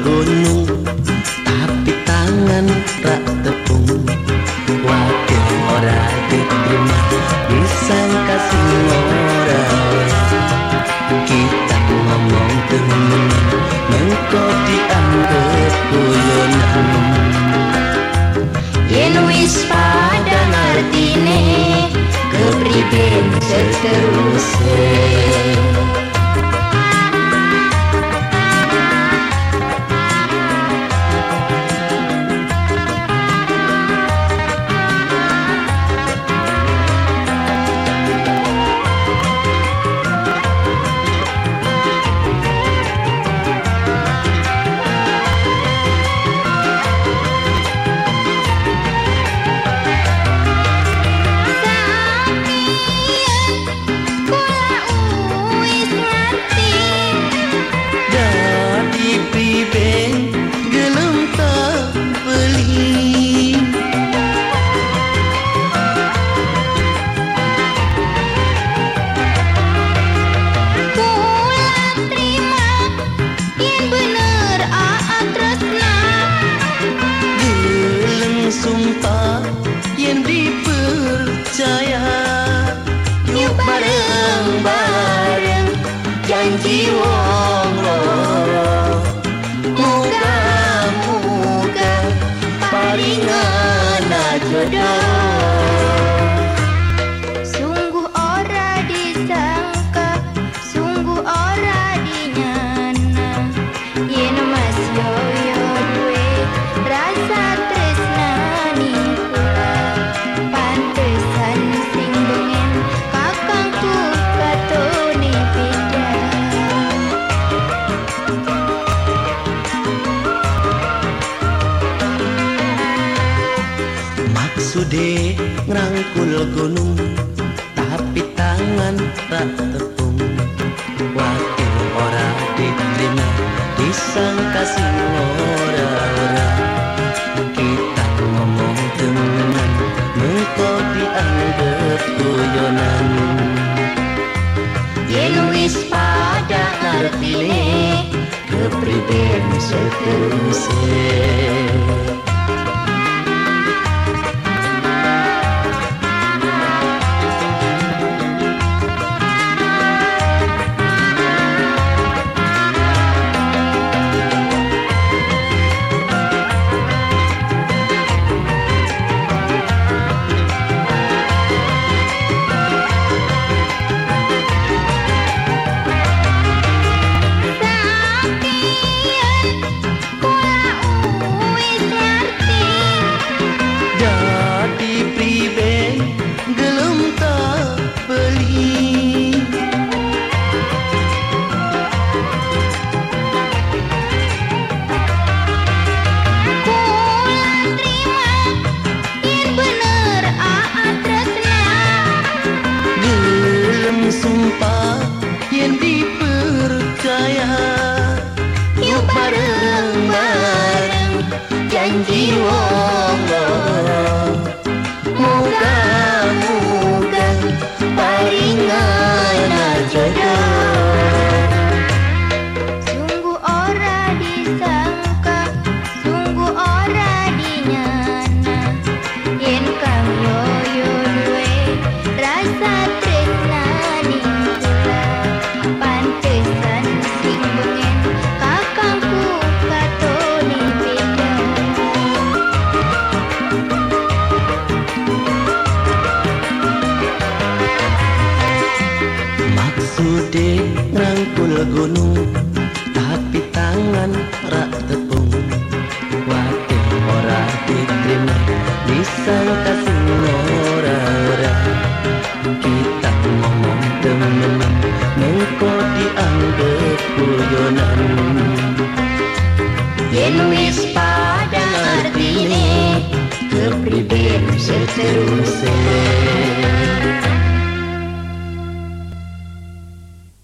gunung Tapi tangan tak tepung. Wakil ora diterima Disangka semua Kita ngomong temen Mengkau dianggap guyonan. Yen wis pada ngertine Kepriben seterusnya Moga-moga palingan aja jauh sude ngerangkul gunung tapi tangan tak tepung. Wakil ora diterima disangka sing ora-ora. Kita ngomong temenan mengko dianggap guyonan. Yen wis pada ngertine kepriben seterusnya जीवो Sude rangkul gunung Tapi tangan rak tepung. Wakil ora diterima Disangka sing ora-ora. Kita ngomong temen Mengko dianggap guyonan. Yen wis pada ngertine Kepriben seterusnya